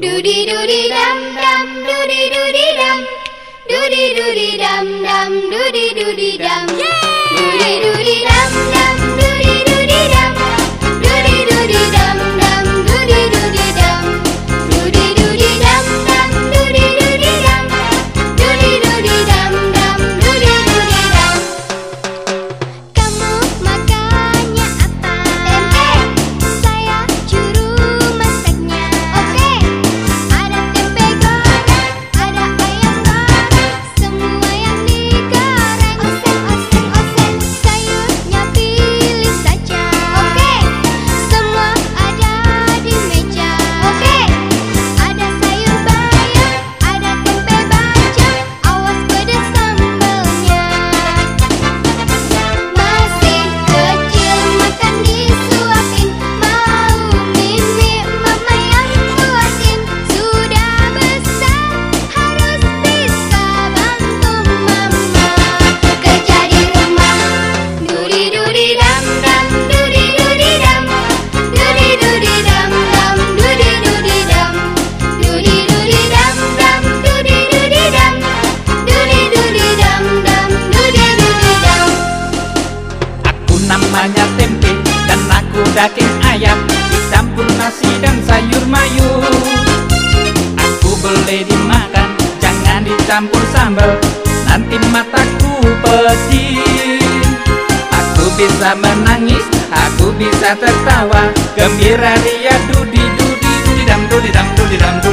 Doody doody dum dum, doody doody dum, doody doody dum. namanya tempe Dan aku daging ayam Dicampur nasi dan sayur mayur Aku beli dimakan Jangan dicampur sambal Nanti mataku pedih Aku bisa menangis Aku bisa tertawa Gembira ria dudi dudi Dudidam dudidam dudidam, dudidam.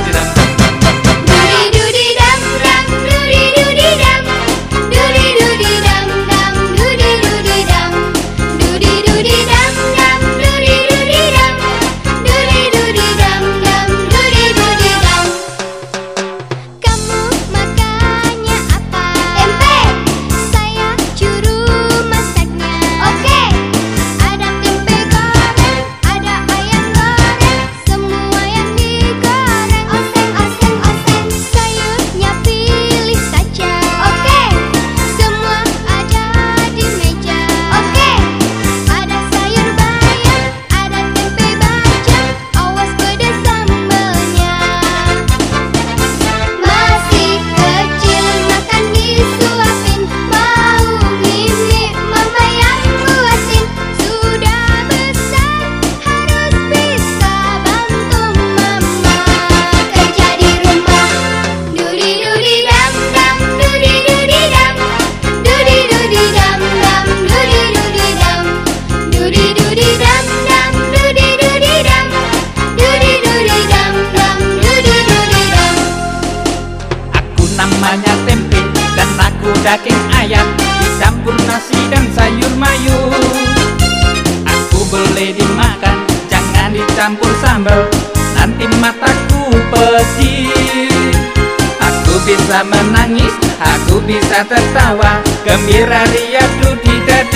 Campur sambal Nanti mataku pedih Aku bisa menangis, aku bisa tertawa Gembira riadu di dada